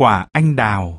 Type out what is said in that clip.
quả anh đào.